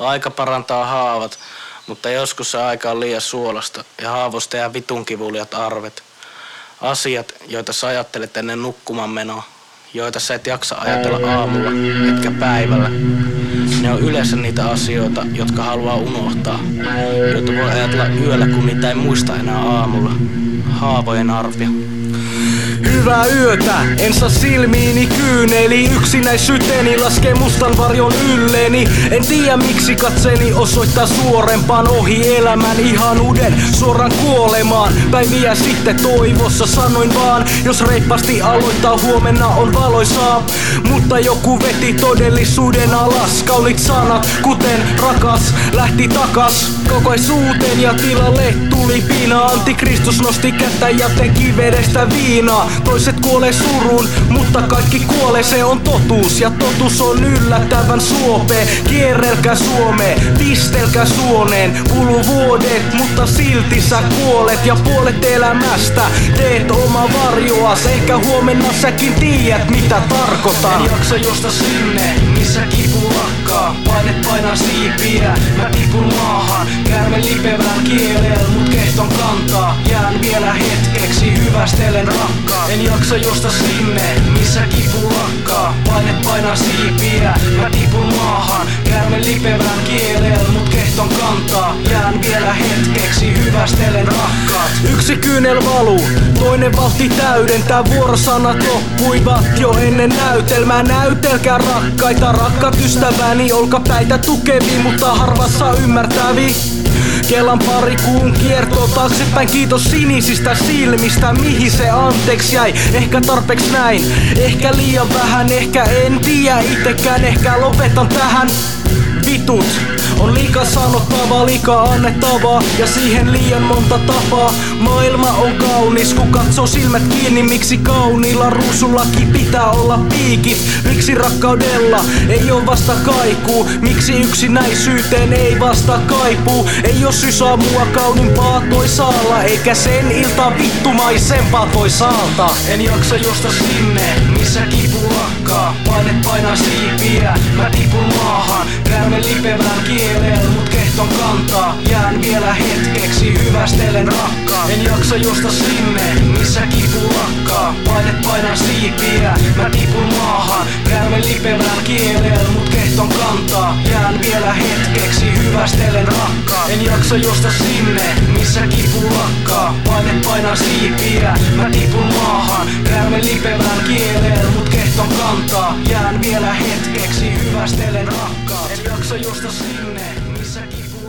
Aika parantaa haavat, mutta joskus se aika on liian suolasta ja haavoista jää vitun kivuliat arvet. Asiat, joita sä ajattelet ennen nukkumaan menoa, joita sä et jaksa ajatella aamulla, etkä päivällä. Ne on yleensä niitä asioita, jotka haluaa unohtaa, joita voi ajatella yöllä, kun niitä ei muista enää aamulla. Haavojen arvio. Hyvää yötä, en saa silmiini kyyneli Yksinäisyyteni laskee mustan varjon ylleeni. En tiedä miksi katseeni osoittaa suorempaan Ohi elämän ihanuuden suoraan kuolemaan. Päiviä sitten toivossa sanoin vaan Jos reippaasti aloittaa huomenna on valoisaa. Mutta joku veti todellisuuden alas Kaunit sanat kuten rakas lähti takas. Kokoisuuteen ja tilalle tuli piina Antikristus nosti kättä ja teki vedestä viinaa Toiset kuolee suruun, mutta kaikki kuolee, se on totuus. Ja totuus on yllättävän suope Kierrelkä Suome, pistelkä suoneen. Kulu vuodet, mutta silti sä kuolet. Ja puolet elämästä teet oma varjoas. Ehkä huomenna säkin tiedät mitä tarkoitan. En jaksa josta sinne, missä kipu lakkaa. Painet painaa siipiä, mä tipun maahan. Käärme lipevään kielellä, mut kehton kantaa. Jään vielä hetkeksi, hyvästelen jaksa josta sinne, missä kipu lakkaa. Painet painaa siipiä, mä tipun maahan. Käärme lipevään kielellä, mut kehton kantaa. Jään vielä hetkeksi, hyvästelen rakkaat. Yksi kyynel valuu, toinen vauhti täydentää. Vuorosanat loppuivat jo ennen näytelmää. Näytelkää rakkaita, rakkaat ystäväni Olkapäitä tukevi, mutta harvassa ymmärtävi Kelan pari kuun kierto taaksepäin Kiitos sinisistä silmistä Mihin se anteeksi jäi? Ehkä tarpeeksi näin Ehkä liian vähän, ehkä en tiedä itekään Ehkä lopetan tähän Vitut on liikaa sanottavaa, liikaa annettavaa Ja siihen liian monta tapaa. Maailma on kaunis, kun katsoo silmät kiinni Miksi kauniilla ruusullakin pitää olla piikit? Miksi rakkaudella ei oo vasta kaikuu Miksi yksinäisyyteen ei vasta kaipuu Ei oo sysaa mua kaunimpaa toisaalla Eikä sen ilta vittumaisempaa toisaalta En jaksa josta sinne, Painet painaa siipiä, mä tipun maahan Käärme lipevään kielellä, mut kehton kantaa. Jään vielä hetkeksi, hyvästelen rakkaa. En jaksa josta sinne, missä kipu lakkaa. Painet painaa siipiä, mä tipun maahan Käärme lipevään kielellä, mut kehton kantaa. Jään vielä hetkeksi, hyvästelen rakkaa. En jaksa josta sinne, missä kipu lakkaa. Painet painaa siipiä, mä tipun maahan Käärme lipevään kielellä, mut kehton kantaa vielä hetkeksi, hyvästelen rakkaat. En jaksa josta sinne, missä kipu